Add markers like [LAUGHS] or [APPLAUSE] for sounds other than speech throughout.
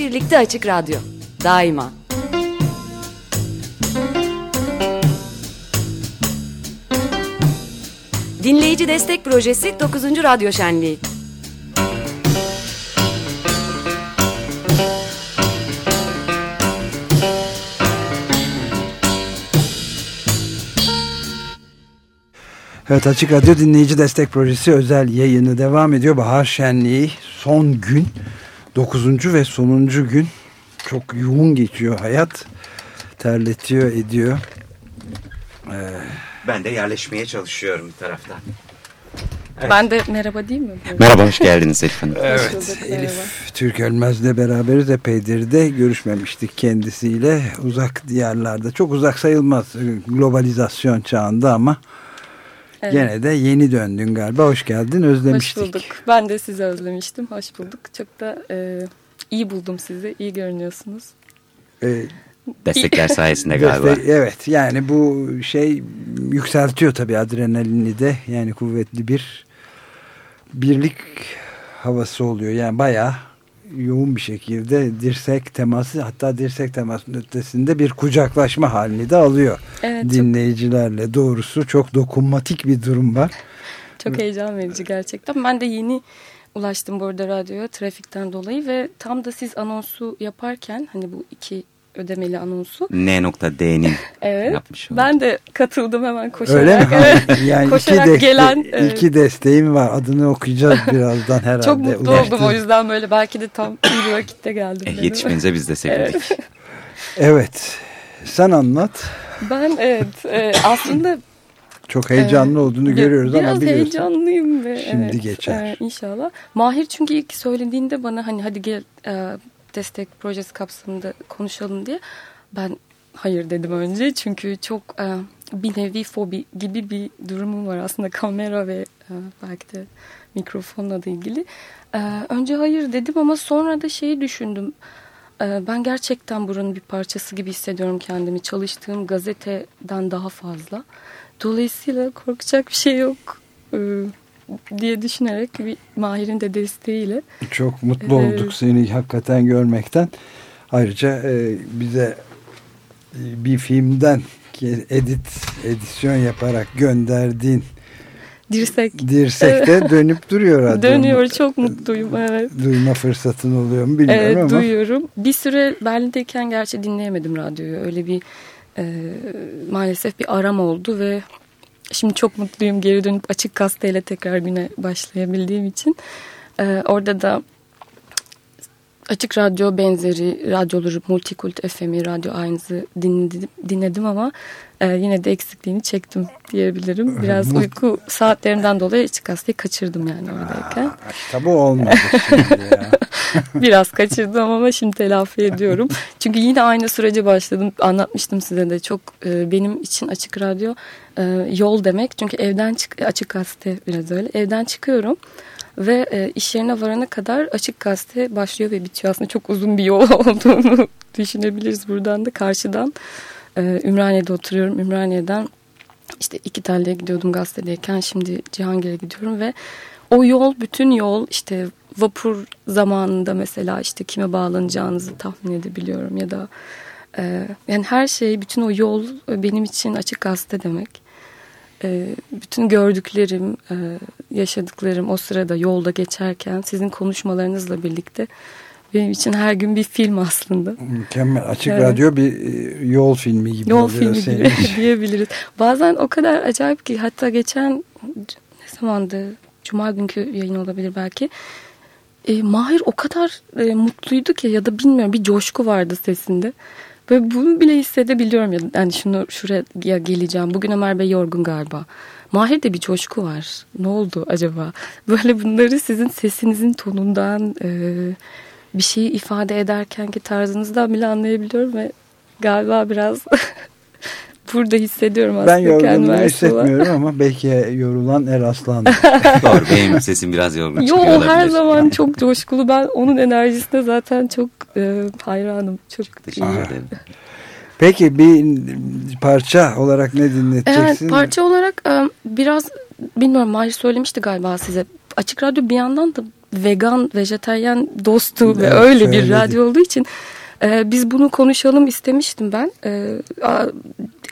birlikte Açık Radyo. Daima. Dinleyici Destek Projesi 9. Radyo Şenliği. Evet Açık Radyo Dinleyici Destek Projesi özel yayını devam ediyor. Bahar Şenliği son gün, dokuzuncu ve sonuncu gün çok yoğun geçiyor hayat. Terletiyor, ediyor. Ee... Ben de yerleşmeye çalışıyorum bir taraftan. Evet. Ben de merhaba değil mi? Merhaba, hoş geldiniz Elif Hanım. Evet, bulduk, Elif Türk Ölmez'le beraberiz. Epeydir de görüşmemiştik kendisiyle. Uzak diyarlarda, çok uzak sayılmaz globalizasyon çağında ama Evet. Gene de yeni döndün galiba. Hoş geldin. Özlemiştik. Hoş bulduk. Ben de sizi özlemiştim. Hoş bulduk. Çok da e, iyi buldum sizi. İyi görünüyorsunuz. Ee, Destekler sayesinde [LAUGHS] galiba. Destek, evet. Yani bu şey yükseltiyor tabii adrenalini de. Yani kuvvetli bir birlik havası oluyor. Yani bayağı yoğun bir şekilde dirsek teması hatta dirsek temasının ötesinde bir kucaklaşma halini de alıyor evet, dinleyicilerle. Çok... Doğrusu çok dokunmatik bir durum var. Çok heyecan verici gerçekten. Ben de yeni ulaştım bu arada radyoya trafikten dolayı ve tam da siz anonsu yaparken hani bu iki ödemeli anonsu. N.D'nin [LAUGHS] evet, yapmış oldu. Ben de katıldım hemen koşarak. Öyle mi? [LAUGHS] [LAUGHS] yani koşarak iki gelen. iki desteğim var. Adını okuyacağız birazdan herhalde. Çok mutlu Ulaştım. oldum o yüzden böyle belki de tam iyi bir vakitte geldim. E, yetişmenize biz de sevindik. Evet. evet. Sen anlat. Ben evet e, aslında çok heyecanlı ee, olduğunu görüyoruz ama biliyorsun. Biraz heyecanlıyım. Ve, Şimdi evet, geçer. E, inşallah. Mahir çünkü ilk söylediğinde bana hani hadi gel e, destek projesi kapsamında konuşalım diye ben hayır dedim önce. Çünkü çok e, bir nevi fobi gibi bir durumum var aslında [LAUGHS] kamera ve e, belki de mikrofonla da ilgili. E, önce hayır dedim ama sonra da şeyi düşündüm. E, ben gerçekten buranın bir parçası gibi hissediyorum kendimi. Çalıştığım gazeteden daha fazla. Dolayısıyla korkacak bir şey yok. E, diye düşünerek bir Mahir'in de desteğiyle. Çok mutlu ee, olduk seni hakikaten görmekten. Ayrıca e, bize e, bir filmden edit edisyon yaparak gönderdiğin Dirsek. Dirsek'te dönüp duruyor [LAUGHS] radyo. Dönüyor çok mutluyum evet. Duyma fırsatın oluyor mu bilmiyorum evet, ama. duyuyorum. Bir süre Berlin'deyken gerçi dinleyemedim radyoyu. Öyle bir e, maalesef bir aram oldu ve Şimdi çok mutluyum geri dönüp açık gazeteyle tekrar güne başlayabildiğim için. Ee, orada da açık radyo benzeri radyoları Multikult FM'i, Radyo Aynız'ı dinledim, dinledim ama e, yine de eksikliğini çektim diyebilirim. [LAUGHS] Biraz uyku saatlerinden dolayı açık gazeteyi kaçırdım yani oradayken. Aa, bu olmadı [LAUGHS] şimdi ya. [LAUGHS] Biraz kaçırdım ama şimdi telafi ediyorum. Çünkü yine aynı sürece başladım. Anlatmıştım size de çok e, benim için açık radyo e, yol demek. Çünkü evden çık açık gazete biraz öyle. Evden çıkıyorum ve e, iş yerine varana kadar açık gazete başlıyor ve bitiyor. Aslında çok uzun bir yol [LAUGHS] olduğunu düşünebiliriz buradan da karşıdan. E, Ümraniye'de oturuyorum. Ümraniye'den işte iki tane gidiyordum gazetedeyken şimdi Cihangir'e gidiyorum ve o yol bütün yol işte vapur zamanında mesela işte kime bağlanacağınızı tahmin edebiliyorum ya da e, yani her şey bütün o yol benim için açık gazete demek. E, bütün gördüklerim, e, yaşadıklarım o sırada yolda geçerken sizin konuşmalarınızla birlikte benim için her gün bir film aslında. Mükemmel. Açık evet. radyo bir e, yol filmi gibi yol filmi gibi [LAUGHS] diyebiliriz. Bazen o kadar acayip ki hatta geçen ne zamandı? Cuma günkü yayın olabilir belki. E, Mahir o kadar e, mutluydu ki ya da bilmiyorum bir coşku vardı sesinde. Ve bunu bile hissedebiliyorum. Yani şunu şuraya geleceğim. Bugün Ömer Bey yorgun galiba. Mahir'de bir coşku var. Ne oldu acaba? [LAUGHS] Böyle bunları sizin sesinizin tonundan e, bir şeyi ifade ederken ki tarzınızdan bile anlayabiliyorum ve galiba biraz [LAUGHS] burada hissediyorum aslında Ben yorgunluğu hissetmiyorum ama belki yorulan Eraslan. [LAUGHS] Doğru benim sesim biraz yorgun Yo, çıkıyor her zaman çok coşkulu. Ben onun enerjisine zaten çok e, hayranım. Çok, çok teşekkür ederim. Peki bir parça olarak ne dinleteceksin? Evet parça olarak e, biraz bilmiyorum Mahir söylemişti galiba size. Açık Radyo bir yandan da vegan, vejeteryan dostu evet, ve öyle bir söyledi. radyo olduğu için e, biz bunu konuşalım istemiştim ben. E,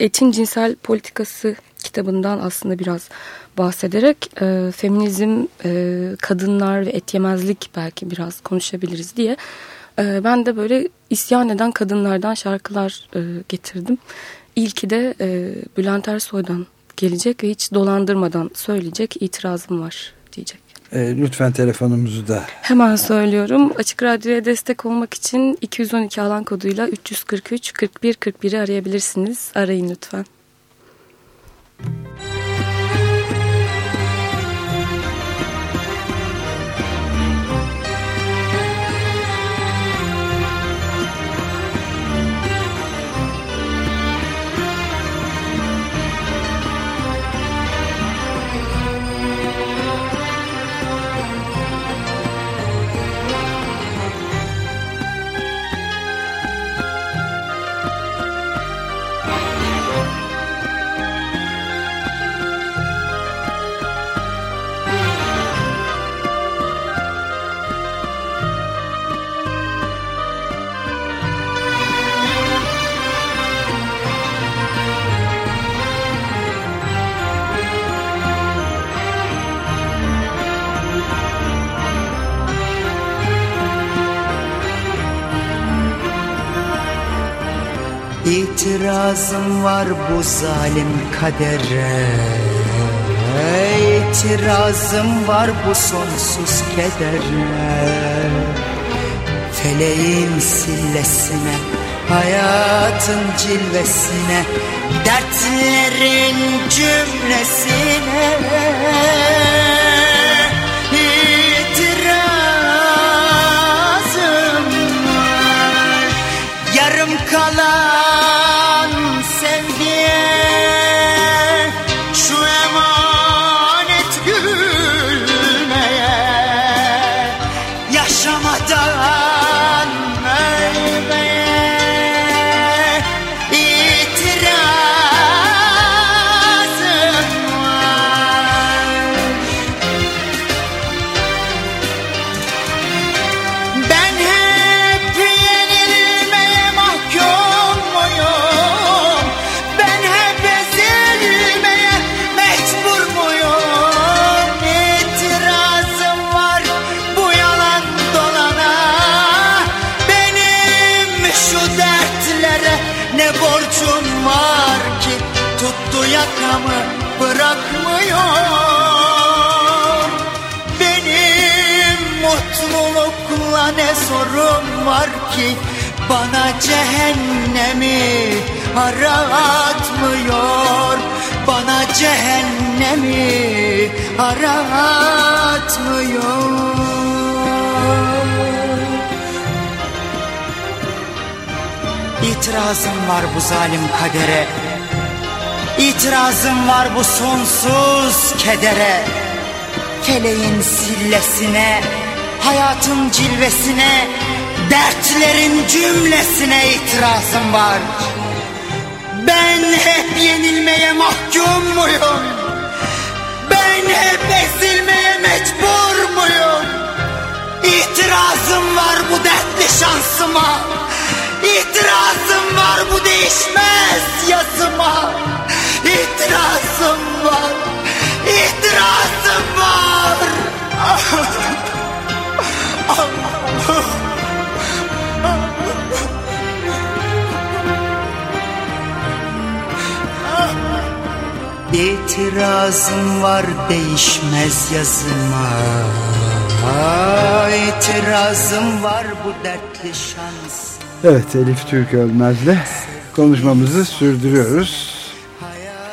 Etin Cinsel Politikası kitabından aslında biraz bahsederek e, feminizm, e, kadınlar ve et yemezlik belki biraz konuşabiliriz diye e, ben de böyle isyan eden kadınlardan şarkılar e, getirdim. İlki de e, Bülent Ersoy'dan gelecek ve hiç dolandırmadan söyleyecek itirazım var diyecek. E, lütfen telefonumuzu da. Hemen söylüyorum. Açık Radyo'ya destek olmak için 212 alan koduyla 343 41 41'i arayabilirsiniz. Arayın lütfen. Müzik İtirazım var bu zalim kadere. İtirazım var bu sonsuz kedere. Feleğin sillesine Hayatın cilvesine Dertlerin cümlesine ki bana cehennemi aratmıyor. Bana cehennemi aratmıyor. İtirazım var bu zalim kadere. İtirazım var bu sonsuz kedere. Feleğin sillesine Hayatın cilvesine Dertlerin cümlesine itirazım var. Ben hep yenilmeye mahkum muyum? Ben hep ezilmeye mecbur muyum? İtirazım var bu dertli şansıma. İtirazım var bu değişmez yazıma. İtirazım var İtirazım var. Allah'ım [LAUGHS] İtirazım var değişmez yazıma İtirazım var bu dertli şans Evet Elif Türk Ölmez'le konuşmamızı sürdürüyoruz.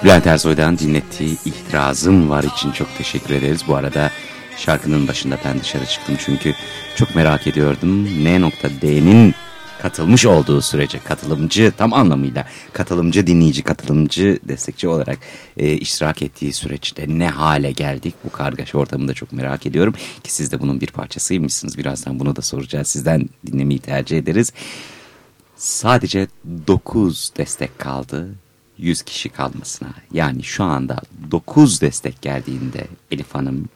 Bülent Ersoy'dan dinlettiği itirazım var için çok teşekkür ederiz. Bu arada şarkının başında ben dışarı çıktım çünkü çok merak ediyordum. N.D'nin katılmış olduğu sürece katılımcı tam anlamıyla katılımcı dinleyici katılımcı destekçi olarak e, iştirak ettiği süreçte ne hale geldik? Bu kargaşa ortamında çok merak ediyorum ki siz de bunun bir parçasıymışsınız. Birazdan bunu da soracağız. Sizden dinlemeyi tercih ederiz. Sadece 9 destek kaldı 100 kişi kalmasına. Yani şu anda 9 destek geldiğinde Elif Hanım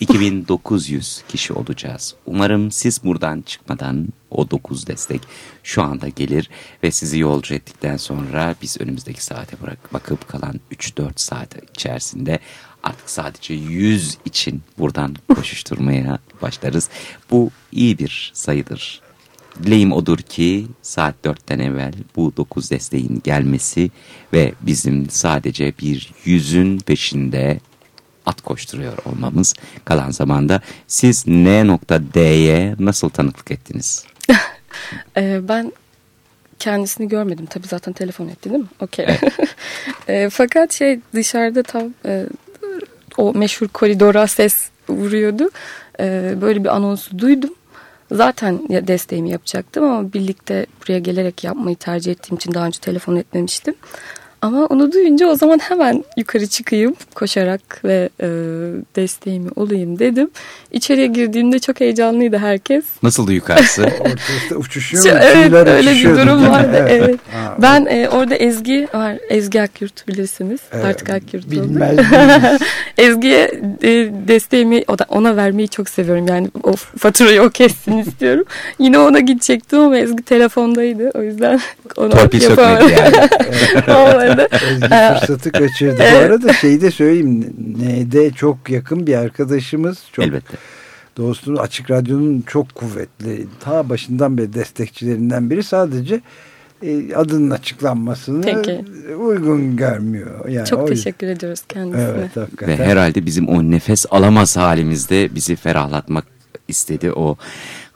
2900 kişi olacağız. Umarım siz buradan çıkmadan o 9 destek şu anda gelir ve sizi yolcu ettikten sonra biz önümüzdeki saate bırak bakıp kalan 3-4 saat içerisinde artık sadece 100 için buradan koşuşturmaya başlarız. Bu iyi bir sayıdır. Dileğim odur ki saat 4'ten evvel bu 9 desteğin gelmesi ve bizim sadece bir yüzün peşinde at koşturuyor olmamız kalan zamanda siz N.D'ye nasıl tanıklık ettiniz? [LAUGHS] Ee, ben kendisini görmedim. Tabii zaten telefon etti değil mi? Okey. [LAUGHS] e, fakat şey dışarıda tam e, o meşhur koridora ses vuruyordu. E, böyle bir anonsu duydum. Zaten desteğimi yapacaktım ama birlikte buraya gelerek yapmayı tercih ettiğim için daha önce telefon etmemiştim. Ama onu duyunca o zaman hemen yukarı çıkayım koşarak ve e, desteğimi olayım dedim. İçeriye girdiğimde çok heyecanlıydı herkes. Nasıldı yukarısı? [LAUGHS] Ortada uçuşuyor mu? Evet öyle bir durum [LAUGHS] vardı. evet. Ha, Ben e, orada Ezgi var. Ezgi Akyurt bilirsiniz. Evet, Artık Akyurt oldu. bilmez? [LAUGHS] Ezgi'ye e, desteğimi ona vermeyi çok seviyorum. Yani o faturayı o kessin istiyorum. Yine ona gidecektim ama Ezgi telefondaydı. O yüzden onu Torpil yapamadım. sökmedi yani. Olmadı. [LAUGHS] Ezgi fırsatı kaçırdı. Bu arada şeyi de söyleyeyim. N'de çok yakın bir arkadaşımız. Çok Elbette. dostumuz Açık Radyo'nun çok kuvvetli. Ta başından beri destekçilerinden biri sadece e, adının açıklanmasını Peki. uygun görmüyor. Yani Çok yüzden- teşekkür ediyoruz kendisine. Evet hakikaten. Ve herhalde bizim o nefes alamaz halimizde bizi ferahlatmak istedi o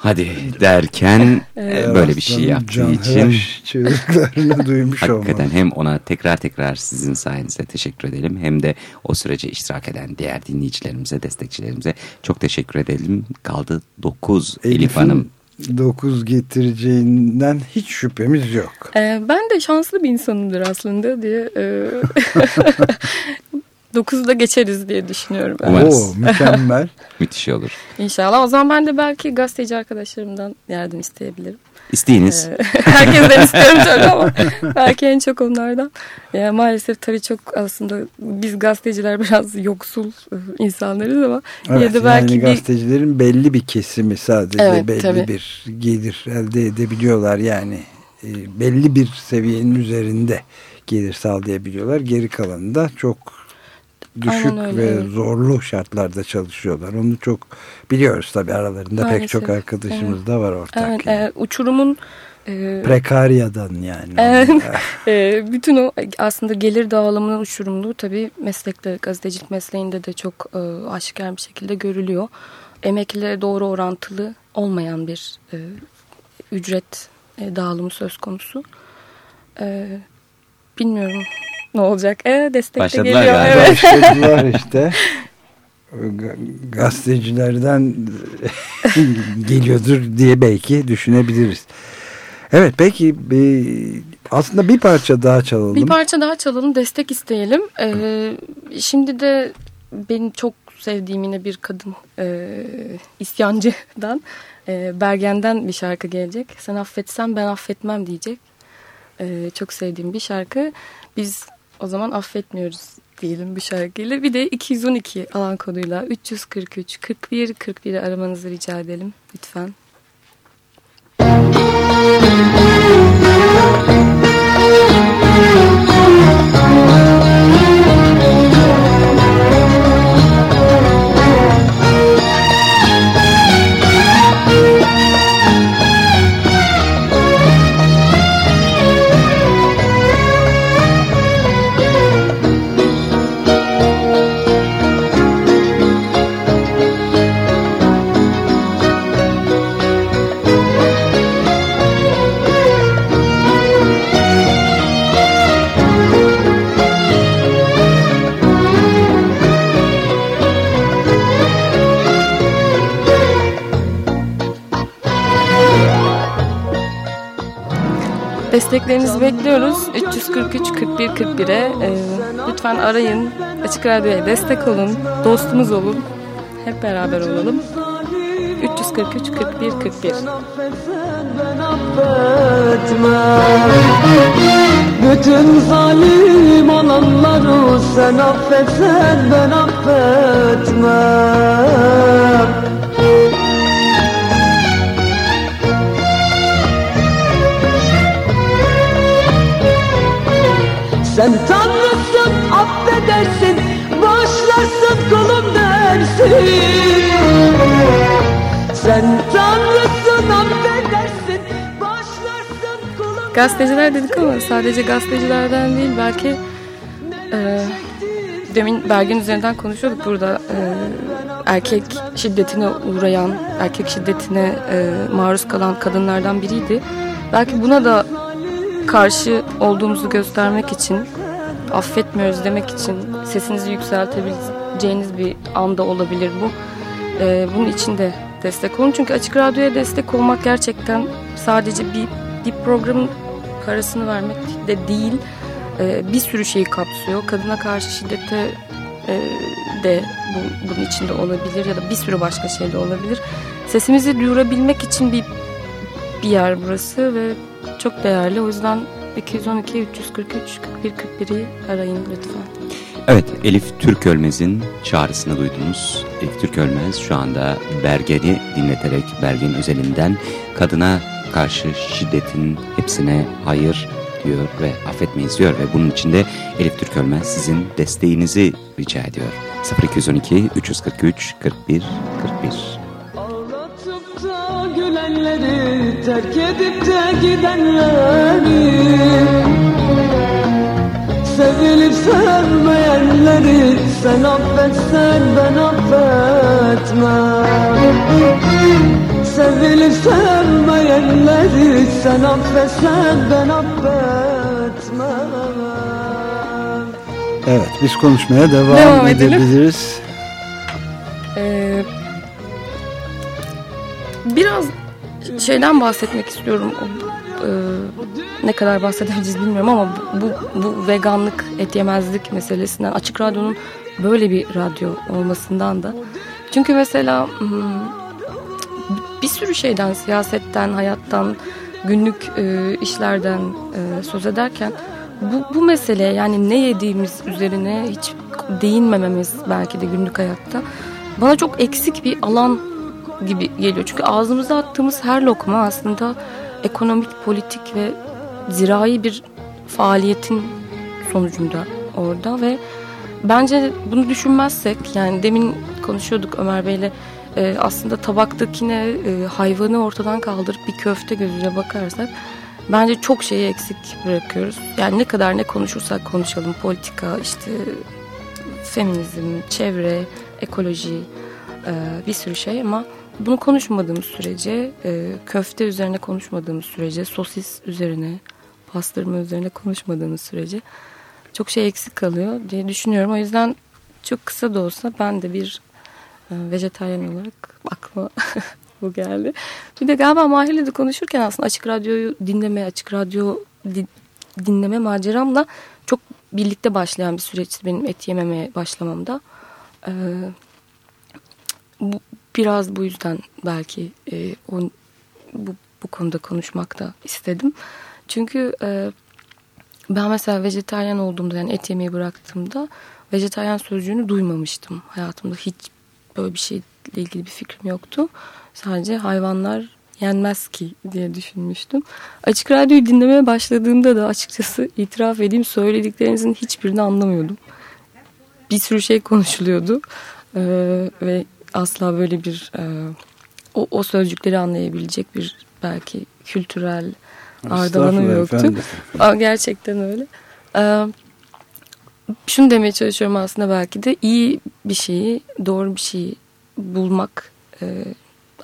hadi derken [LAUGHS] e, böyle bir şey yaptığı can için çığlıklarını [LAUGHS] duymuş hakikaten hem ona tekrar tekrar sizin sayenizde teşekkür edelim hem de o sürece iştirak eden diğer dinleyicilerimize, destekçilerimize çok teşekkür edelim. Kaldı 9 Elif Hanım. 9 getireceğinden hiç şüphemiz yok. Ee, ben de şanslı bir insanımdır aslında diye e, [LAUGHS] 9'da geçeriz diye düşünüyorum. ben. Umarız. Oo, [LAUGHS] mükemmel. Müthiş olur. İnşallah. O zaman ben de belki gazeteci arkadaşlarımdan yardım isteyebilirim. İsteyiniz. Ee, [LAUGHS] herkesten istiyorum çok ama belki en çok onlardan. Yani maalesef tabii çok aslında biz gazeteciler biraz yoksul e, insanlarız ama Evet, de belki yani bir gazetecilerin belli bir kesimi sadece Evet, belli tabii. bir gelir elde edebiliyorlar. Yani e, belli bir seviyenin üzerinde gelir sağlayabiliyorlar. Geri kalanı da çok düşük ve evet. zorlu şartlarda çalışıyorlar. Onu çok biliyoruz tabii aralarında pek çok Maalesef, arkadaşımız da var ortak. evet, yani. e, uçurumun e, Prekaryadan yani. Evet. [LAUGHS] [LAUGHS] E, bütün o aslında gelir dağılımının uçurumluğu tabii meslekte gazetecilik mesleğinde de çok e, aşikar bir şekilde görülüyor. Emeklilere doğru orantılı olmayan bir e, ücret e, dağılımı söz konusu. E, bilmiyorum ne olacak. E, destek de Başladılar geliyor. galiba. Evet. Başladılar işte. Ga- Gazetecilerden [LAUGHS] geliyordur diye belki düşünebiliriz. Evet peki bir, aslında bir parça daha çalalım. Bir parça daha çalalım, destek isteyelim. Ee, şimdi de benim çok sevdiğim yine bir kadın e, isyancıdan, e, Bergen'den bir şarkı gelecek. Sen affetsen ben affetmem diyecek. E, çok sevdiğim bir şarkı. Biz o zaman affetmiyoruz diyelim bu şarkıyla. Bir de 212 alan koduyla 343 41 41'i aramanızı rica edelim lütfen. Desteklerinizi bekliyoruz. 343 41 41'e e, lütfen arayın. Açık Radyo'ya destek olun. Dostumuz olun. Hep beraber olalım. 343 41 41. Bütün zalim olanları sen affetsen ben affetmem Sen tanrısın affedersin Bağışlarsın kulum dersin Sen tanrısın affedersin Bağışlarsın kulum Gazeteciler dedik ama sadece gazetecilerden değil belki e, Demin Bergen üzerinden konuşuyorduk burada. E, erkek şiddetine uğrayan, erkek şiddetine e, maruz kalan kadınlardan biriydi. Belki buna da karşı olduğumuzu göstermek için, affetmiyoruz demek için sesinizi yükseltebileceğiniz bir anda olabilir bu. E, bunun için de destek olun. Çünkü Açık Radyo'ya destek olmak gerçekten sadece bir, bir programın parasını vermek de değil, e, bir sürü şeyi kapsıyor. Kadına karşı şiddete e, de bu, bunun içinde olabilir ya da bir sürü başka şey de olabilir. Sesimizi duyurabilmek için bir bir yer burası ve çok değerli. O yüzden 212 343 41 41'i arayın lütfen. Evet, Elif Türkölmez'in çağrısını duydunuz. Elif Türkölmez şu anda Bergen'i dinleterek Bergen özelinden kadına karşı şiddetin hepsine hayır diyor ve affetmeyiz diyor ve bunun için de Elif Türkölmez sizin desteğinizi rica ediyor. 0212 343 41 41 Terk edip de gidenleri Sevilip sevmeyenleri Sen affetsen ben affetmem Sevilip sevmeyenleri Sen affetsen ben affetmem Evet biz konuşmaya devam, Devam edelim. edebiliriz. Şeyden bahsetmek istiyorum. O, e, ne kadar bahsedebiliriz bilmiyorum ama bu, bu veganlık, et yemezlik meselesinden Açık Radyo'nun böyle bir radyo olmasından da. Çünkü mesela hmm, bir sürü şeyden, siyasetten, hayattan, günlük e, işlerden e, söz ederken bu, bu mesele yani ne yediğimiz üzerine hiç değinmememiz belki de günlük hayatta bana çok eksik bir alan gibi geliyor. Çünkü ağzımıza attığımız her lokma aslında ekonomik, politik ve zirai bir faaliyetin sonucunda orada ve bence bunu düşünmezsek yani demin konuşuyorduk Ömer Bey'le e, aslında tabaktakine e, hayvanı ortadan kaldırıp bir köfte gözüyle bakarsak bence çok şeyi eksik bırakıyoruz. Yani ne kadar ne konuşursak konuşalım politika işte feminizm, çevre, ekoloji e, bir sürü şey ama bunu konuşmadığımız sürece e, köfte üzerine konuşmadığımız sürece sosis üzerine pastırma üzerine konuşmadığımız sürece çok şey eksik kalıyor diye düşünüyorum. O yüzden çok kısa da olsa ben de bir e, vejetaryen olarak aklıma [LAUGHS] bu geldi. Bir de galiba Mahir'le de konuşurken aslında Açık Radyo'yu dinleme, Açık Radyo di- dinleme maceramla çok birlikte başlayan bir süreçti benim et yememeye başlamamda. Ee, bu, biraz bu yüzden belki e, o, bu, bu konuda konuşmak da istedim. Çünkü e, ben mesela vejetaryen olduğumda yani et yemeyi bıraktığımda vejetaryen sözcüğünü duymamıştım. Hayatımda hiç böyle bir şeyle ilgili bir fikrim yoktu. Sadece hayvanlar yenmez ki diye düşünmüştüm. Açık Radyo'yu dinlemeye başladığımda da açıkçası itiraf edeyim söylediklerinizin hiçbirini anlamıyordum. Bir sürü şey konuşuluyordu ee, ve asla böyle bir e, o, o sözcükleri anlayabilecek bir belki kültürel ardalanım yoktu. efendim. [LAUGHS] Gerçekten öyle. Ee, şunu demeye çalışıyorum aslında belki de iyi bir şeyi, doğru bir şeyi bulmak e,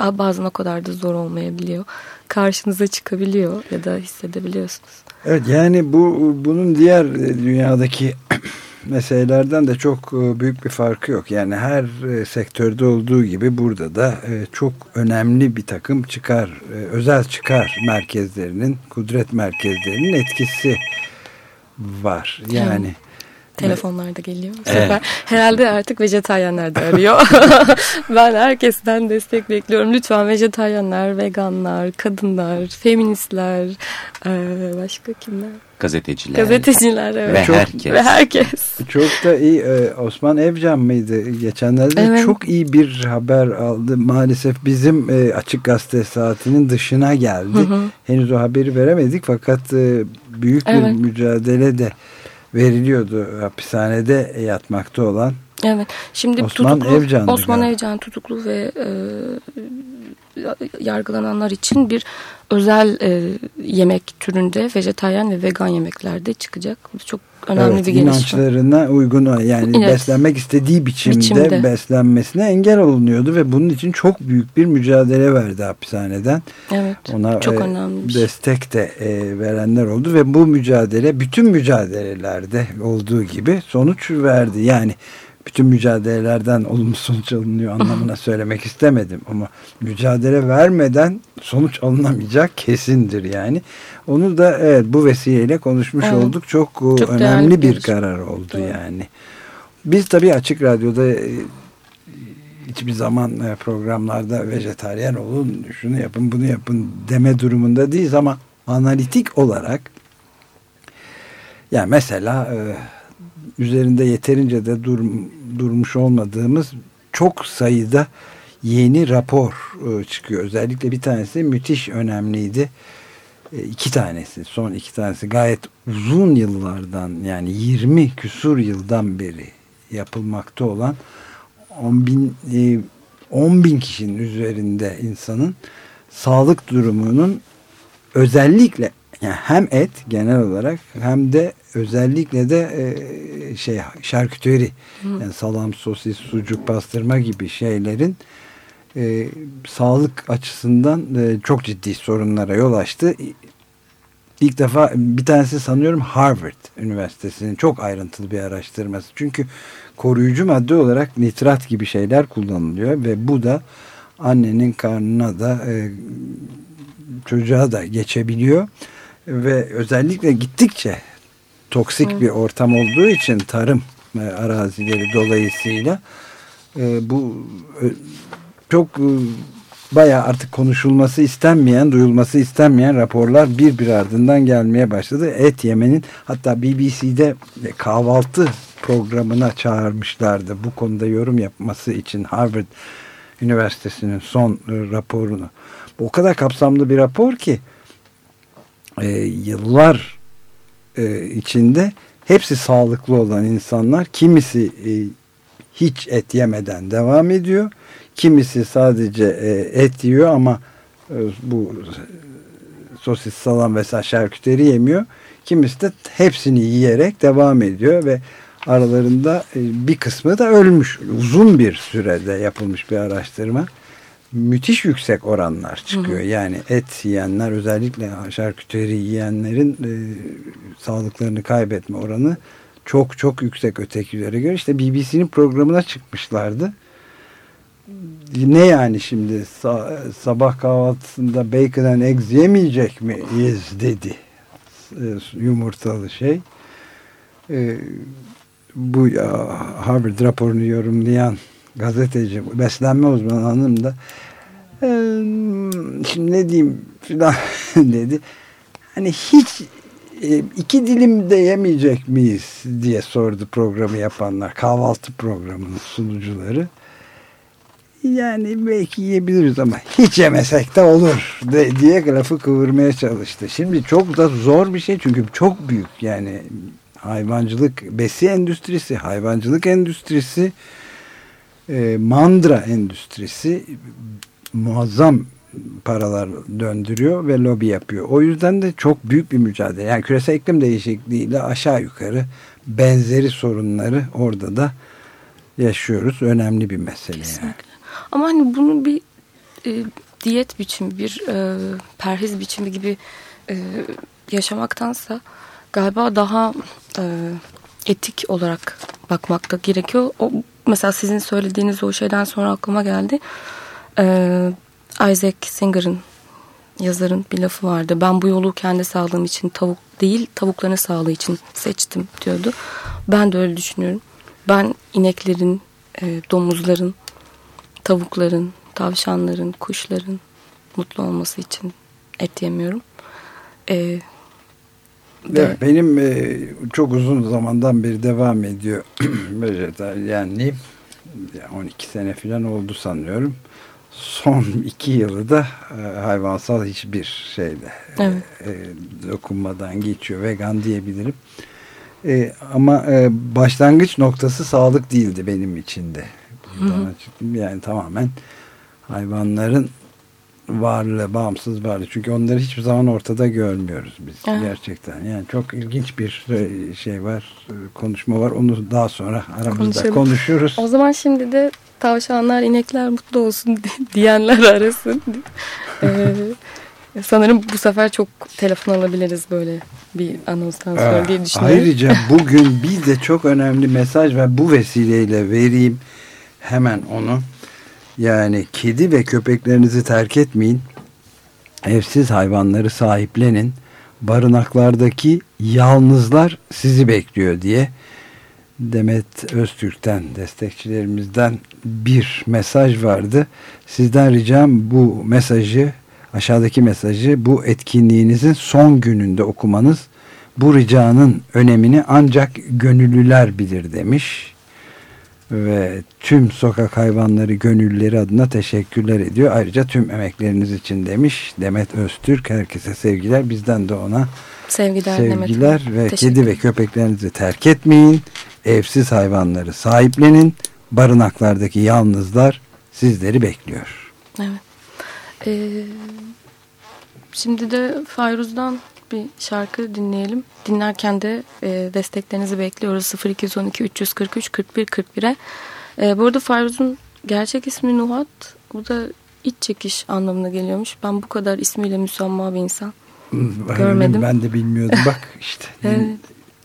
bazen o kadar da zor olmayabiliyor. Karşınıza çıkabiliyor ya da hissedebiliyorsunuz. Evet yani bu bunun diğer dünyadaki meselelerden de çok e, büyük bir farkı yok. Yani her e, sektörde olduğu gibi burada da e, çok önemli bir takım çıkar, özel çıkar merkezlerinin, kudret merkezlerinin etkisi var. Yani Telefonlar da geliyor. Bu Evet. sefer herhalde artık vejetaryenler de arıyor. [LAUGHS] ben herkesten destek bekliyorum. Lütfen vejetaryenler, veganlar, kadınlar, feministler, başka kimler? Gazeteciler Gazeteciler evet. ve Çok- herkes. Ve herkes. Çok da iyi. Osman Evcan mıydı? Geçenlerde Evet. çok iyi bir haber aldı. Maalesef bizim Açık Gazete saatinin dışına geldi. Henüz o haberi veremedik fakat büyük bir Evet. mücadele de veriliyordu. Hapishanede yatmakta olan Evet. Şimdi Osman tutuklu, Evcan'dı Osman galiba. Evcan tutuklu ve e, yargılananlar için bir özel e, yemek türünde vejetaryen ve vegan yemeklerde çıkacak. Bu çok önemli evet, bir gelişme. inançlarına uygun yani Evet. beslenmek istediği biçimde, Biçimde. beslenmesine engel olunuyordu ve bunun için çok büyük bir mücadele verdi hapishaneden. Evet. Ona çok e, önemli destek de e, verenler oldu ve bu mücadele bütün mücadelelerde olduğu gibi sonuç verdi. Yani bütün mücadelelerden olumlu sonuç alınıyor anlamına [LAUGHS] söylemek istemedim ama mücadele vermeden sonuç alınamayacak kesindir yani. Onu da evet bu vesileyle konuşmuş Evet. olduk. Çok, e, Çok önemli bir karar oldu Doğru. yani. Biz tabii Açık Radyo'da e, hiçbir zaman e, programlarda vejetaryen olun, şunu yapın, bunu yapın deme durumunda değiliz ama analitik olarak yani mesela üzerinde yeterince de dur, durmuş olmadığımız çok sayıda yeni rapor e, çıkıyor. Özellikle bir tanesi müthiş önemliydi. E, iki tanesi, son iki tanesi gayet uzun yıllardan yani 20 küsur yıldan beri yapılmakta olan 10 bin, e, 10 bin kişinin üzerinde insanın sağlık durumunun özellikle yani hem et genel olarak hem de özellikle de e, şey şarküteri yani salam, sosis, sucuk, pastırma gibi şeylerin e, sağlık açısından e, çok ciddi sorunlara yol açtı. İlk defa bir tanesi sanıyorum Harvard Üniversitesi'nin çok ayrıntılı bir araştırması. Çünkü koruyucu madde olarak nitrat gibi şeyler kullanılıyor ve bu da annenin karnına da e, çocuğa da geçebiliyor ve özellikle gittikçe toksik bir ortam olduğu için tarım e, arazileri dolayısıyla e, bu e, çok e, bayağı artık konuşulması istenmeyen, duyulması istenmeyen raporlar bir bir ardından gelmeye başladı. Et yemenin hatta BBC'de kahvaltı programına çağırmışlardı bu konuda yorum yapması için Harvard Üniversitesi'nin son raporunu. Bu o kadar kapsamlı bir rapor ki e, yıllar e, içinde hepsi sağlıklı olan insanlar kimisi e, hiç et yemeden devam ediyor. Kimisi sadece e, et yiyor ama e, bu sosis, salam vesaire şarküteri yemiyor. Kimisi de hepsini yiyerek devam ediyor ve aralarında e, bir kısmı da ölmüş. Uzun bir sürede yapılmış bir araştırma. Müthiş yüksek oranlar çıkıyor. Yani et yiyenler özellikle şarküteri yiyenlerin e, sağlıklarını kaybetme oranı çok çok yüksek ötekilere göre. İşte BBC'nin programına çıkmışlardı. Ne yani şimdi sa- sabah kahvaltısında bacon and eggs yemeyecek miyiz dedi. E, yumurtalı şey. E, bu ya, Harvard raporunu yorumlayan gazeteci, beslenme uzmanı hanım da e, şimdi ne diyeyim filan [LAUGHS] dedi. Hani hiç e, iki dilim de yemeyecek miyiz diye sordu programı yapanlar. Kahvaltı programının sunucuları. Yani belki yiyebiliriz ama hiç yemesek de olur de, diye lafı kıvırmaya çalıştı. Şimdi çok da zor bir şey çünkü çok büyük yani hayvancılık, besi endüstrisi, hayvancılık endüstrisi, e, mandıra endüstrisi muazzam paralar döndürüyor ve lobi yapıyor. O yüzden de çok büyük bir mücadele. Yani küresel iklim değişikliğiyle aşağı yukarı benzeri sorunları orada da yaşıyoruz. Önemli bir mesele yani. Ama hani bunu bir e, diyet biçimi, bir e, perhiz biçimi gibi e, yaşamaktansa galiba daha e, etik olarak bakmak da gerekiyor. O, mesela sizin söylediğiniz o şeyden sonra aklıma geldi. E, Isaac Singer'ın yazarın bir lafı vardı. Ben bu yolu kendi sağlığım için tavuk değil tavukların sağlığı için seçtim diyordu. Ben de öyle düşünüyorum. Ben ineklerin, e, domuzların, tavukların, tavşanların, kuşların mutlu olması için et yemiyorum. E, ve- Evet, benim e, çok uzun zamandan beri devam ediyor [CLEARS THROAT] vejetaryenliğim. Ya 12 sene falan oldu sanıyorum. Son [LAUGHS] iki yılı da e, hayvansal hiçbir şeyle e, Evet. e, dokunmadan geçiyor. Vegan diyebilirim. E, ama e, başlangıç noktası sağlık değildi benim için de. Buradan. Yani tamamen hayvanların varlığı, bağımsız varlığı. Çünkü onları hiçbir zaman ortada görmüyoruz biz Evet. gerçekten. Yani çok ilginç bir e, şey var, e, konuşma var. Onu daha sonra aramızda Konuşalım. konuşuruz. O zaman şimdi de tavşanlar, inekler mutlu olsun di- [LAUGHS] diyenler arasın. [LAUGHS] Ee, sanırım bu sefer çok telefon alabiliriz böyle bir anonstan sonra Ah, diye düşünüyorum. Ayrıca [LAUGHS] bugün bir de çok önemli mesaj ve bu vesileyle vereyim hemen onu. Yani kedi ve köpeklerinizi terk etmeyin. Evsiz hayvanları sahiplenin. Barınaklardaki yalnızlar sizi bekliyor diye Demet Öztürk'ten destekçilerimizden bir mesaj vardı. Sizden ricam bu mesajı aşağıdaki mesajı bu etkinliğinizin son gününde okumanız bu ricanın önemini ancak gönüllüler bilir demiş ve tüm sokak hayvanları gönüllüleri adına teşekkürler ediyor. Ayrıca tüm emekleriniz için demiş Demet Öztürk. Herkese sevgiler. Bizden de ona Sevgiler, Demet sevgiler Hanım. ve kedi ve köpeklerinizi terk etmeyin. Evsiz hayvanları sahiplenin. Barınaklardaki yalnızlar sizleri bekliyor. Evet. Ee, şimdi de Fayruz'dan bir şarkı dinleyelim. Dinlerken de e, desteklerinizi bekliyoruz. 0212 343 41 41'e. E, bu arada Fayruz'un gerçek ismi Nuhat. Bu da iç çekiş anlamına geliyormuş. Ben bu kadar ismiyle müsamma bir insan. Görmedim. Ben de bilmiyordum. Bak işte [LAUGHS] Evet.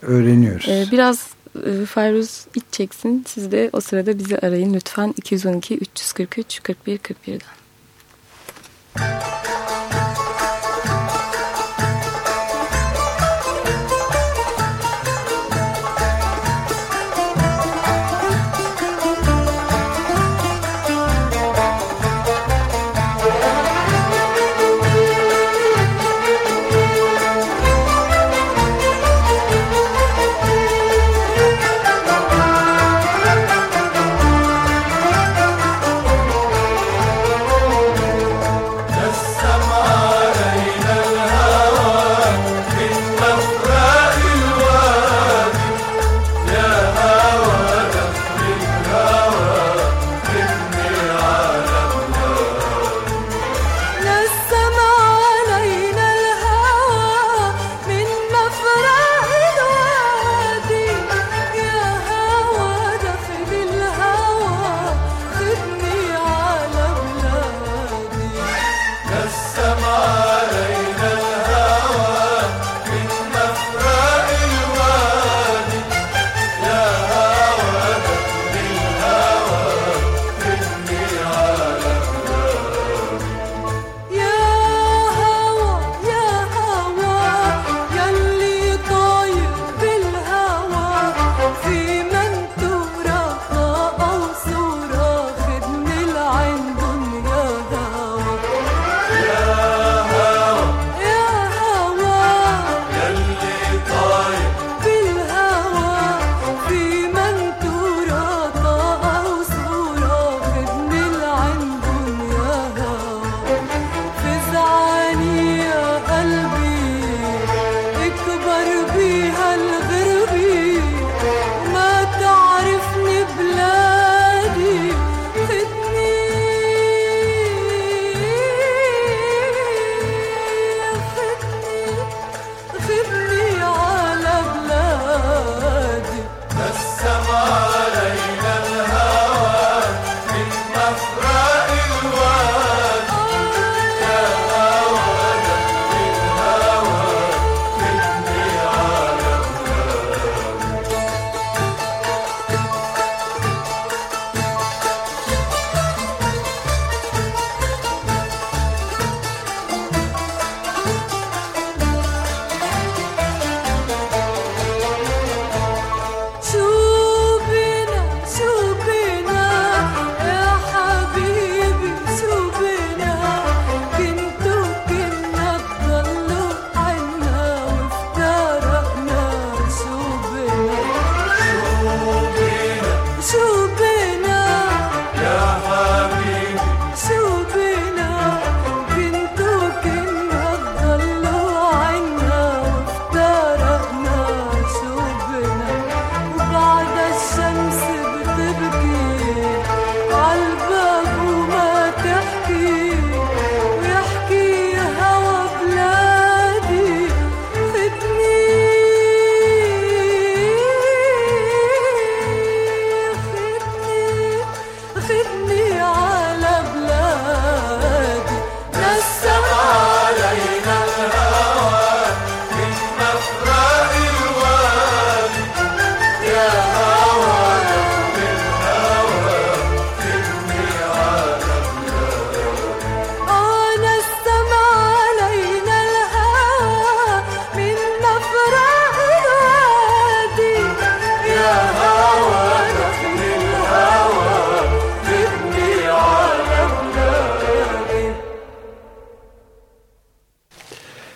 öğreniyoruz. E, biraz e, Fayruz iç çeksin. Siz de o sırada bizi arayın lütfen. 212 343 41 41'den. Sevgilim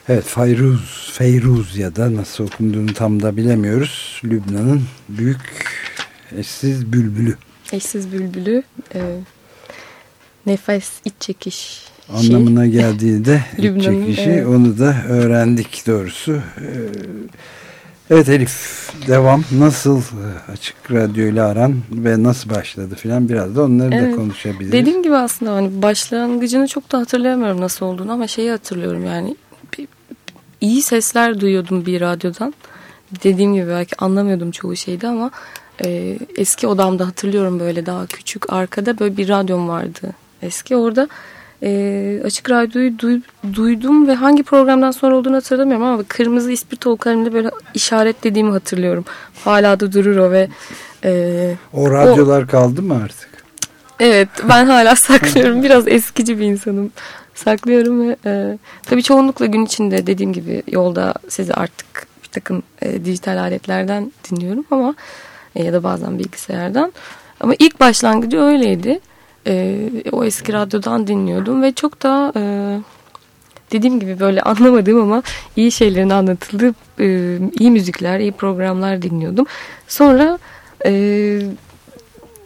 Evet Fayruz, Feyruz ya da nasıl okunduğunu tam da bilemiyoruz. Lübnan'ın büyük eşsiz bülbülü Eşsiz bülbülü. E, nefes iç çekiş. anlamına [LAUGHS] geldiği de iç çekişi evet. onu da öğrendik doğrusu. Ee, Evet Elif devam nasıl e, açık radyoyla aran ve nasıl başladı filan biraz da onları da Evet. konuşabiliriz. Dediğim gibi aslında hani başlangıcını çok da hatırlayamıyorum nasıl olduğunu ama şeyi hatırlıyorum yani iyi sesler duyuyordum bir radyodan. Dediğim gibi belki anlamıyordum çoğu şeydi ama e, eski odamda hatırlıyorum böyle daha küçük arkada böyle bir radyom vardı eski orada e, açık radyoyu duy- duydum ve hangi programdan sonra olduğunu hatırlamıyorum ama kırmızı ispirtol kalemle böyle işaretlediğimi hatırlıyorum. Hala da durur o ve e, o radyolar kaldı mı artık? Evet ben hala saklıyorum. [LAUGHS] Biraz eskici bir insanım. Saklıyorum ve e, tabii çoğunlukla gün içinde dediğim gibi yolda sizi artık bir takım e, dijital aletlerden dinliyorum ama e, ya da bazen bilgisayardan. Ama ilk başlangıcı öyleydi. E, o eski radyodan dinliyordum ve çok da e, dediğim gibi böyle anlamadığım ama iyi şeylerin anlatıldığı e, iyi müzikler, iyi programlar dinliyordum. Sonra e,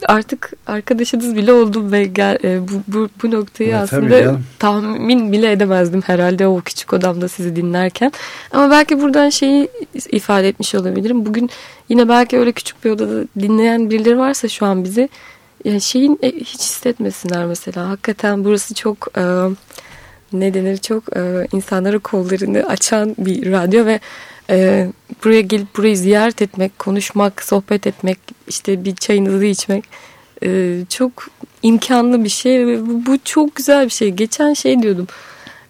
artık arkadaşınız bile oldum ve gel, e, bu, bu, bu noktayı Evet, aslında tahmin bile edemezdim herhalde o küçük odamda sizi dinlerken. Ama belki buradan şeyi ifade etmiş olabilirim. Bugün yine belki öyle küçük bir odada dinleyen birileri varsa şu an bizi yani şeyin e, hiç hissetmesinler mesela. Hakikaten burası çok e, ne denir çok e, insanlara kollarını açan bir radyo ve e, buraya gelip burayı ziyaret etmek, konuşmak, sohbet etmek, işte bir çayınızı içmek e, çok imkanlı bir şey ve bu, bu çok güzel bir şey. Geçen şey diyordum.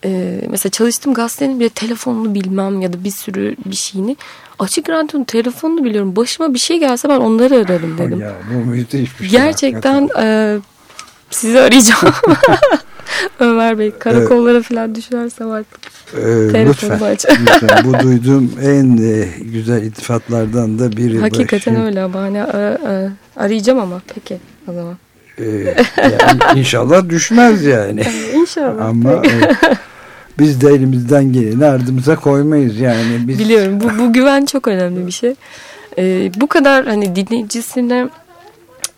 e, mesela çalıştığım gazetenin bile telefonunu bilmem ya da bir sürü bir şeyini. Açık radyonun telefonunu biliyorum. Başıma bir şey gelse ben onları ararım dedim. Ya bu müthiş bir şey. Gerçekten e, sizi arayacağım. [LAUGHS] [LAUGHS] Ömer Bey karakollara falan düşersem artık. Ee, Telefonumu lütfen, lütfen. Bu duyduğum en e, güzel iltifatlardan da biri. Hakikaten Başım. öyle ama hani e, e, arayacağım ama peki o zaman. Ee, yani inşallah düşmez yani. İnşallah. Ama e, [LAUGHS] biz de elimizden geleni ardımıza koymayız yani. Biz, Biliyorum bu, bu güven çok önemli bir şey. E, bu kadar hani dinleyicisine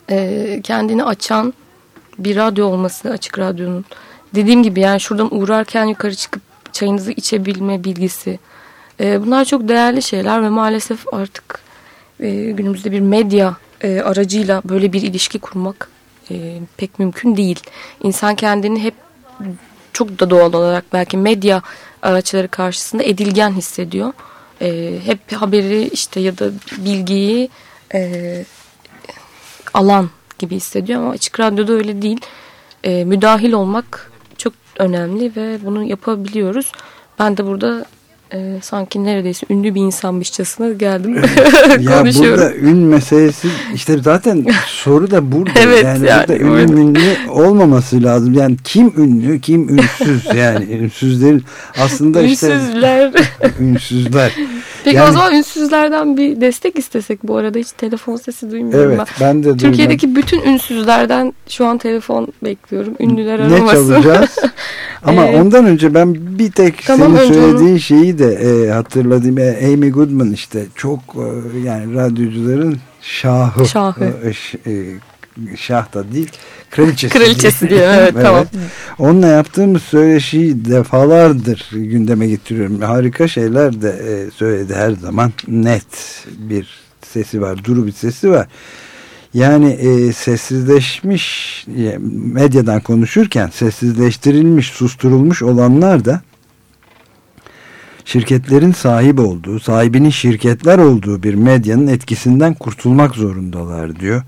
e, kendini açan bir radyo olması açık radyonun. Dediğim gibi yani şuradan uğrarken yukarı çıkıp çayınızı içebilme bilgisi. E, bunlar çok değerli şeyler ve maalesef artık e, günümüzde bir medya e, aracıyla böyle bir ilişki kurmak e, pek mümkün değil. İnsan kendini hep çok da doğal olarak belki medya araçları karşısında edilgen hissediyor. E, hep haberi işte ya da bilgiyi e, alan gibi hissediyor ama açık radyoda öyle değil. E, müdahil olmak çok önemli ve bunu yapabiliyoruz. Ben de burada e, sanki neredeyse ünlü bir insanmışçasına geldim [LAUGHS] ya burada ün meselesi işte zaten soru da burada. [LAUGHS] Evet, yani, yani burada ünlü öyle. ünlü olmaması lazım. Yani kim ünlü kim ünsüz yani ünsüzlerin aslında işte Ünsüzler. [LAUGHS] ünsüzler. Peki Yani- o zaman ünsüzlerden bir destek istesek bu arada hiç telefon sesi duymuyorum Evet ben. ben de duymadım. Türkiye'deki bütün ünsüzlerden şu an telefon bekliyorum. Ünlüler ne aramasın. çalacağız? [LAUGHS] Ama Ee, ondan önce ben bir tek Tamam, senin söylediğin şeyi de e, hatırladım. E, Amy Goodman işte çok e, yani radyocuların şahı. Şahı. E, e, şah da değil. Kraliçesi. Kraliçesi diye evet, [LAUGHS] tamam. Onunla yaptığımız söyleşiyi defalardır gündeme getiriyorum. Harika şeyler de e, söyledi her zaman. Net bir sesi var. Duru bir sesi var. Yani e, sessizleşmiş e, medyadan konuşurken sessizleştirilmiş, susturulmuş olanlar da şirketlerin sahip olduğu, sahibinin şirketler olduğu bir medyanın etkisinden kurtulmak zorundalar diyor.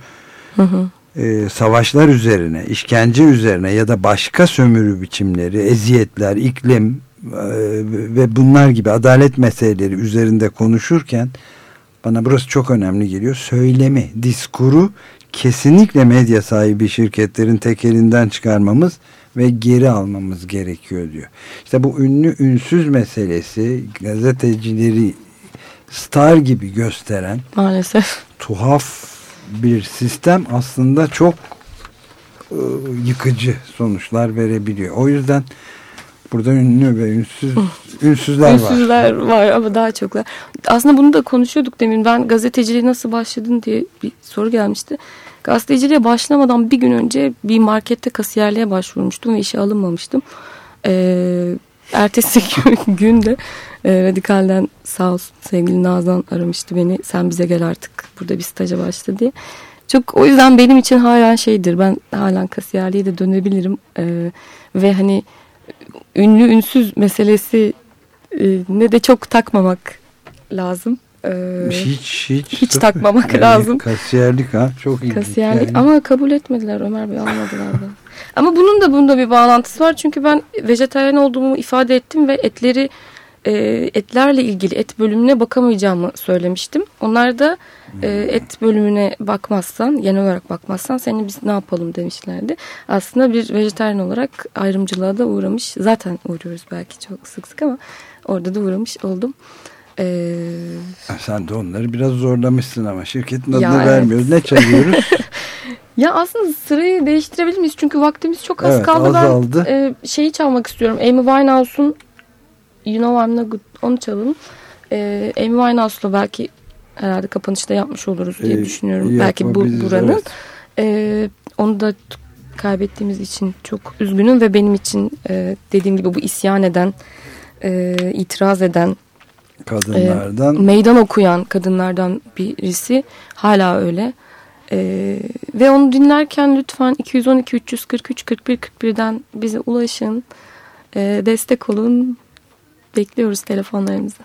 E, savaşlar üzerine, işkence üzerine ya da başka sömürü biçimleri, eziyetler, iklim e, ve bunlar gibi adalet meseleleri üzerinde konuşurken bana burası çok önemli geliyor. Söylemi, diskuru kesinlikle medya sahibi şirketlerin tek elinden çıkarmamız ve geri almamız gerekiyor diyor. İşte bu ünlü ünsüz meselesi gazetecileri star gibi gösteren Maalesef. tuhaf bir sistem aslında çok e, yıkıcı sonuçlar verebiliyor. O yüzden Burada ünlü ve ünsüz, ünsüzler var. Ünsüzler var ama daha çoklar. Aslında bunu da konuşuyorduk demin. Ben gazeteciliğe nasıl başladın diye bir soru gelmişti. Gazeteciliğe başlamadan bir gün önce bir markette kasiyerliğe başvurmuştum ve işe alınmamıştım. Ee, ertesi [LAUGHS] gün de e, Radikal'den sağ olsun sevgili Nazan aramıştı beni. Sen bize gel artık burada bir staja başla diye. Çok o yüzden benim için hala şeydir. Ben halen kasiyerliğe de dönebilirim. Ee, ve hani ünlü ünsüz meselesi e, ne de çok takmamak lazım. Ee, hiç hiç, hiç takmamak lazım. Kasiyerlik ha çok ilginç. Kasiyerlik yani. ama kabul etmediler Ömer Bey almadılar da. ama bunun da bunda bir bağlantısı var çünkü ben vejetaryen olduğumu ifade ettim ve etleri e, etlerle ilgili et bölümüne bakamayacağımı söylemiştim. Onlar da e, et bölümüne bakmazsan, genel olarak bakmazsan seni biz ne yapalım demişlerdi. Aslında bir vejetaryen olarak ayrımcılığa da uğramış. Zaten uğruyoruz belki çok sık sık ama orada da uğramış oldum. Ee, Sen de onları biraz zorlamışsın ama şirketin adını evet. vermiyoruz. Ne çalıyoruz? [LAUGHS] Ya aslında sırayı değiştirebilir miyiz? Çünkü vaktimiz çok az Evet, kaldı. azaldı. Ben e, şeyi çalmak istiyorum. Amy Winehouse'un You Know I'm Not Good onu çalalım. E, Amy Winehouse'la belki herhalde kapanışta yapmış oluruz diye Ee, düşünüyorum. belki bu buranın. evet. E, onu da kaybettiğimiz için çok üzgünüm ve benim için e, dediğim gibi bu isyan eden, e, itiraz eden, Kadınlardan. e, meydan okuyan kadınlardan birisi hala öyle. Ee, ve onu dinlerken lütfen 212 343 41 41'den bize ulaşın. Ee, destek olun. Bekliyoruz telefonlarınızı.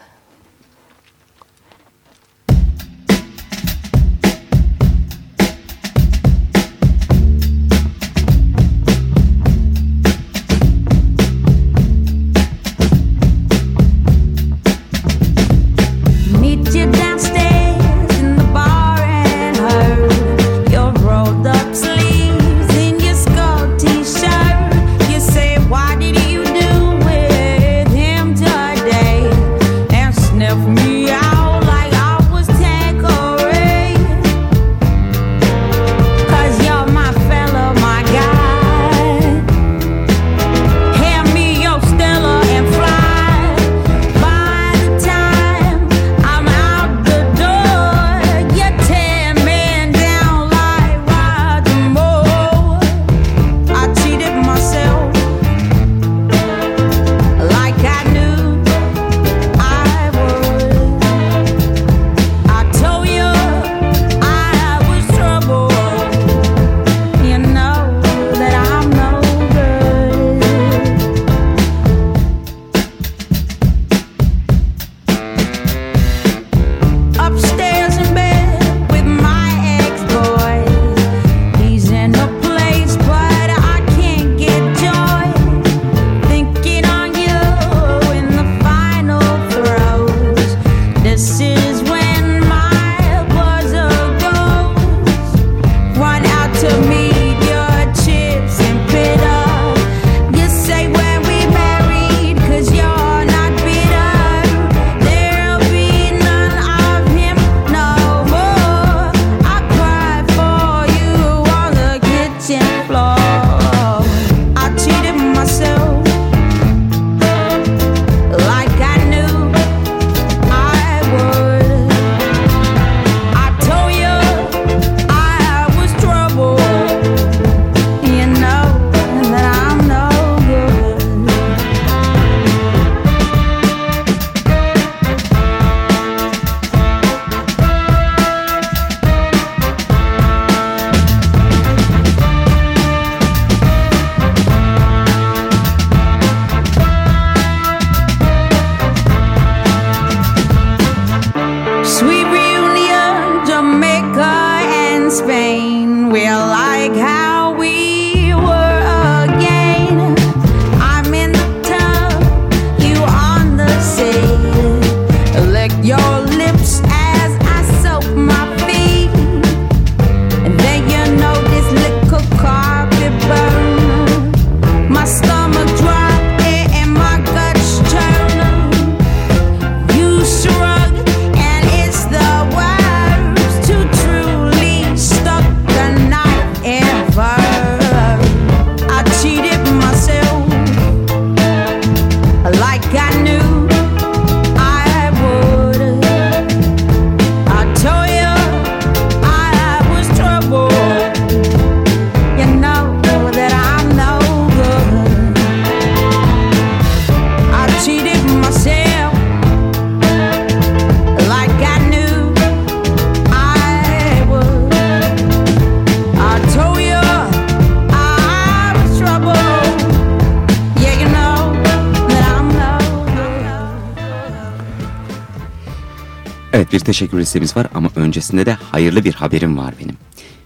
Evet bir teşekkür listemiz var ama öncesinde de hayırlı bir haberim var benim.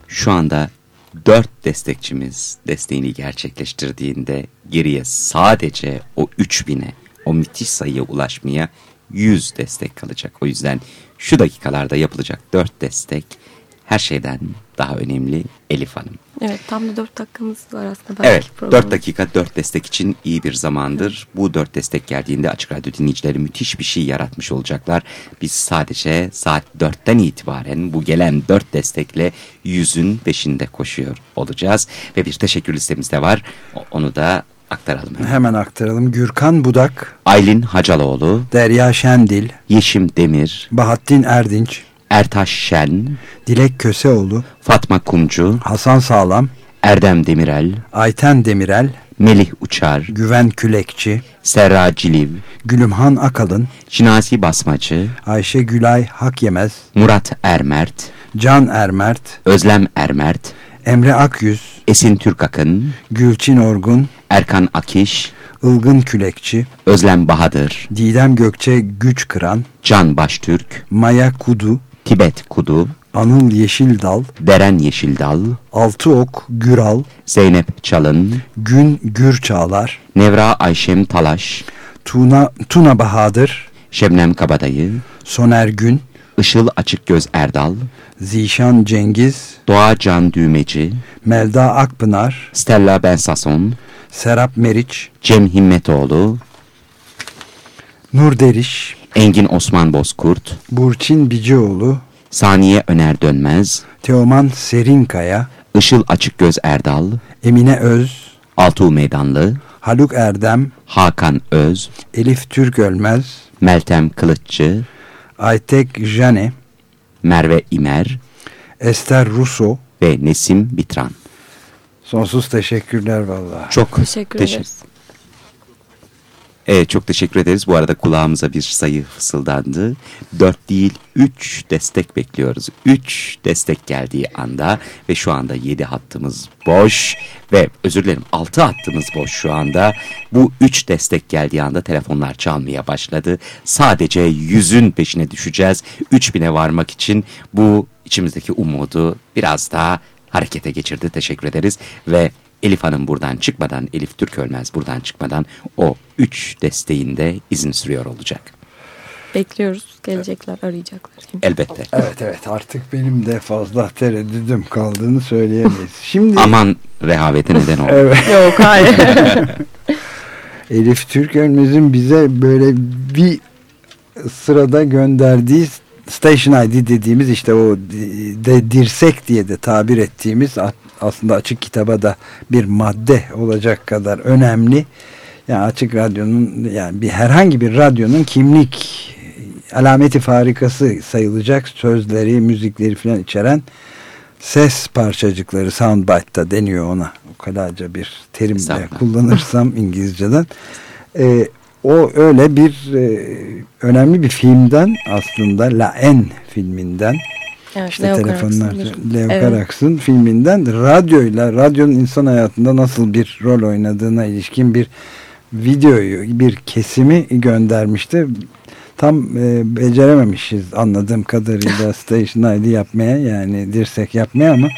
Şu anda dört destekçimiz desteğini gerçekleştirdiğinde geriye sadece o 3000'e o müthiş sayıya ulaşmaya 100 destek kalacak. O yüzden şu dakikalarda yapılacak dört destek her şeyden daha önemli Elif Hanım. Evet tam da 4 dakikamız var aslında. belki Evet. 4 dakika 4 destek için iyi bir zamandır. Bu 4 destek geldiğinde Açık Radyo dinleyicileri müthiş bir şey yaratmış olacaklar. Biz sadece saat 4'ten itibaren bu gelen 4 destekle yüzün peşinde koşuyor olacağız. Ve bir teşekkür listemiz de var. Onu da aktaralım. hemen. Hemen aktaralım. Gürkan Budak, Aylin Hacaloğlu, Derya Şendil, Yeşim Demir, Bahattin Erdinç, Ertaş Şen, Dilek Köseoğlu, Fatma Kumcu, Hasan Sağlam, Erdem Demirel, Ayten Demirel, Melih Uçar, Güven Külekçi, Serra Ciliv, Gülümhan Akalın, Şinasi Basmacı, Ayşe Gülay Hakyemez, Murat Ermert, Can Ermert, Özlem Ermert, Emre Akyüz, Esin Türkakın, Gülçin Orgun, Erkan Akiş, Ilgın Külekçi, Özlem Bahadır, Didem Gökçe Güç Kıran, Can Baştürk, Maya Kudu, Tibet Kudu, Anıl Yeşildal, Deren Yeşildal, Altıok Güral, Zeynep Çalın, Gün Gürçağlar, Nevra Ayşem Talaş, Tuna, Tuna Bahadır, Şebnem Kabadayı, Soner Gün, Işıl Açıkgöz Erdal, Zişan Cengiz, Doğa Can Düğmeci, Melda Akpınar, Stella Bensason, Serap Meriç, Cem Himmetoğlu, Nur Deriş, Engin Osman Bozkurt, Burçin Bicioğlu, Saniye Öner Dönmez, Teoman Serinkaya, Işıl Açıkgöz Erdal, Emine Öz, Altuğ Meydanlı, Haluk Erdem, Hakan Öz, Elif Türk Ölmez, Meltem Kılıççı, Aytek Jane, Merve İmer. Ester Russo. ve Nesim Bitran. Sonsuz teşekkürler vallahi. Çok Teşekkür teşe- ederiz. Evet çok teşekkür ederiz. Bu arada kulağımıza bir sayı fısıldandı. Dört değil üç destek bekliyoruz. Üç destek geldiği anda ve şu anda yedi hattımız boş ve özür dilerim altı hattımız boş şu anda. Bu üç destek geldiği anda telefonlar çalmaya başladı. Sadece yüzün peşine düşeceğiz. Üç bine varmak için bu içimizdeki umudu biraz daha harekete geçirdi. Teşekkür ederiz ve Elif Hanım buradan çıkmadan, Elif Türk Ölmez buradan çıkmadan o üç desteğinde izin sürüyor olacak. Bekliyoruz. Gelecekler, arayacaklar. Elbette. Evet evet artık benim de fazla tereddüdüm kaldığını söyleyemeyiz. Şimdi Aman rehavete neden oldu. evet, [LAUGHS] Yok hayır. Elif Türk Ölmez'in bize böyle bir sırada gönderdiği Station ID dediğimiz işte o de dirsek diye de tabir ettiğimiz aslında açık kitaba da bir madde olacak kadar önemli. Yani açık radyonun yani bir herhangi bir radyonun kimlik alameti farikası sayılacak sözleri, müzikleri falan içeren ses parçacıkları soundbite'da deniyor ona. O kadarca bir terimle Estağfurullah. kullanırsam İngilizceden. Ee, o öyle bir e, önemli bir filmden aslında La En filminden Evet, işte Leo telefonlar bir- Leo Evet. Filminden radyoyla radyonun insan hayatında nasıl bir rol oynadığına ilişkin bir videoyu bir kesimi göndermişti. Tam e, becerememişiz anladığım kadarıyla [LAUGHS] Station ID yapmaya yani dirsek yapmaya ama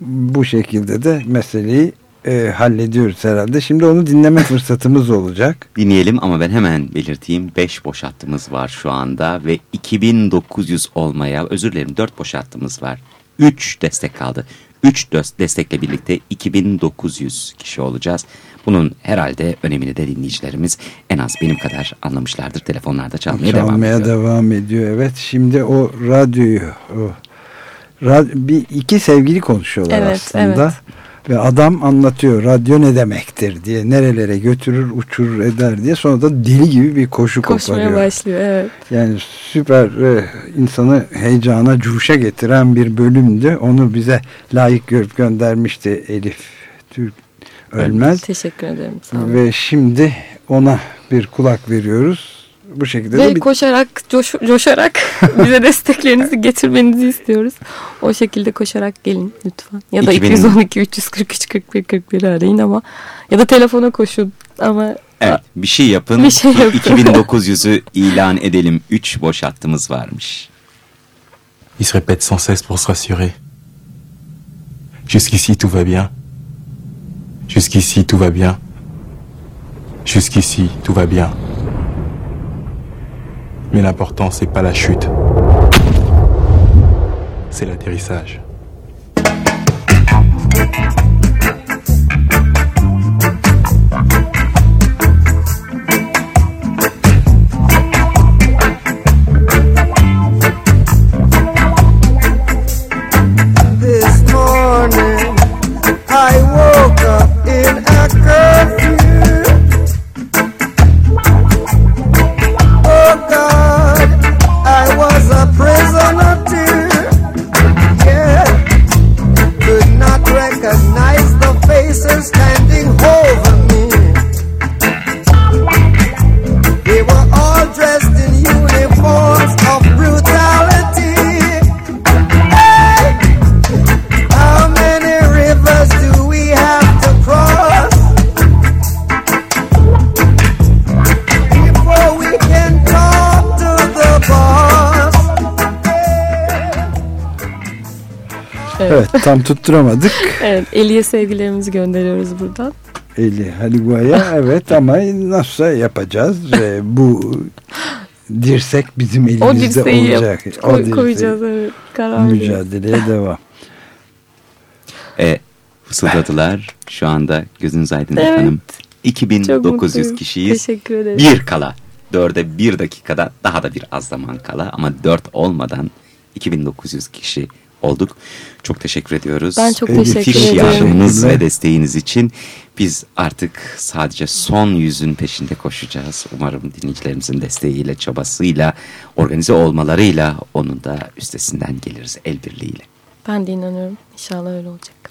bu şekilde de meseleyi e, hallediyoruz herhalde. Şimdi onu dinleme [LAUGHS] fırsatımız olacak. Dinleyelim ama ben hemen belirteyim 5 boş hattımız var şu anda ve 2900 olmaya özür dilerim 4 boş hattımız var. 3 destek kaldı. 3 destekle birlikte 2900 kişi olacağız. Bunun herhalde önemini de dinleyicilerimiz en az benim kadar anlamışlardır. Telefonlarda çalmaya, devam Çalmaya ediyor. devam ediyor. Evet şimdi o radyoyu o, rad- bir iki sevgili konuşuyorlar Evet, aslında. evet. Ve adam anlatıyor radyo ne demektir diye nerelere götürür uçurur eder diye sonra da deli gibi bir koşu Koşmaya koparıyor. başlıyor evet. Yani süper e, insanı heyecana cuşa getiren bir bölümdü. Onu bize layık görüp göndermişti Elif Türk Ölmez. Teşekkür ederim. Sağ olun. Ve şimdi ona bir kulak veriyoruz. Bu şekilde Ve de bir koşarak, coş- coşarak [LAUGHS] bize desteklerinizi getirmenizi istiyoruz. O şekilde koşarak gelin lütfen. Ya da 2000 212 343 41 41 arayın ama ya da telefona koşun ama Evet bir şey yapın. Bir şey yapın. 2900'ü ilan edelim. 3 boş hattımız varmış. il se répète sans cesse pour se rassurer. Jusqu'ici, tout va bien. Jusqu'ici, tout va bien. Jusqu'ici, tout va bien. Mais l'important, c'est pas la chute. C'est l'atterrissage. Evet tam tutturamadık. [LAUGHS] Evet, Eli'ye sevgilerimizi gönderiyoruz buradan. Eli Haligua'ya evet ama nasılsa yapacağız. Ee, bu dirsek bizim O elimizde yap- olacak. koy- dirseği- koyacağız evet, karar. Mücadeleye [LAUGHS] devam. E, fısıldadılar. Şu anda gözünüz aydın Evet. efendim. Çok 2900 mutluyum. kişiyiz. Teşekkür ederim. Bir kala. Dörde bir dakikada daha da bir az zaman kala ama dört olmadan 2900 kişi olduk. Çok teşekkür ediyoruz. Ben çok teşekkür Fiş ederim. yardımınız ve desteğiniz için biz artık sadece son yüzün peşinde koşacağız. Umarım dinleyicilerimizin desteğiyle, çabasıyla, organize olmalarıyla onun da üstesinden geliriz el birliğiyle. Ben de inanıyorum. İnşallah öyle olacak.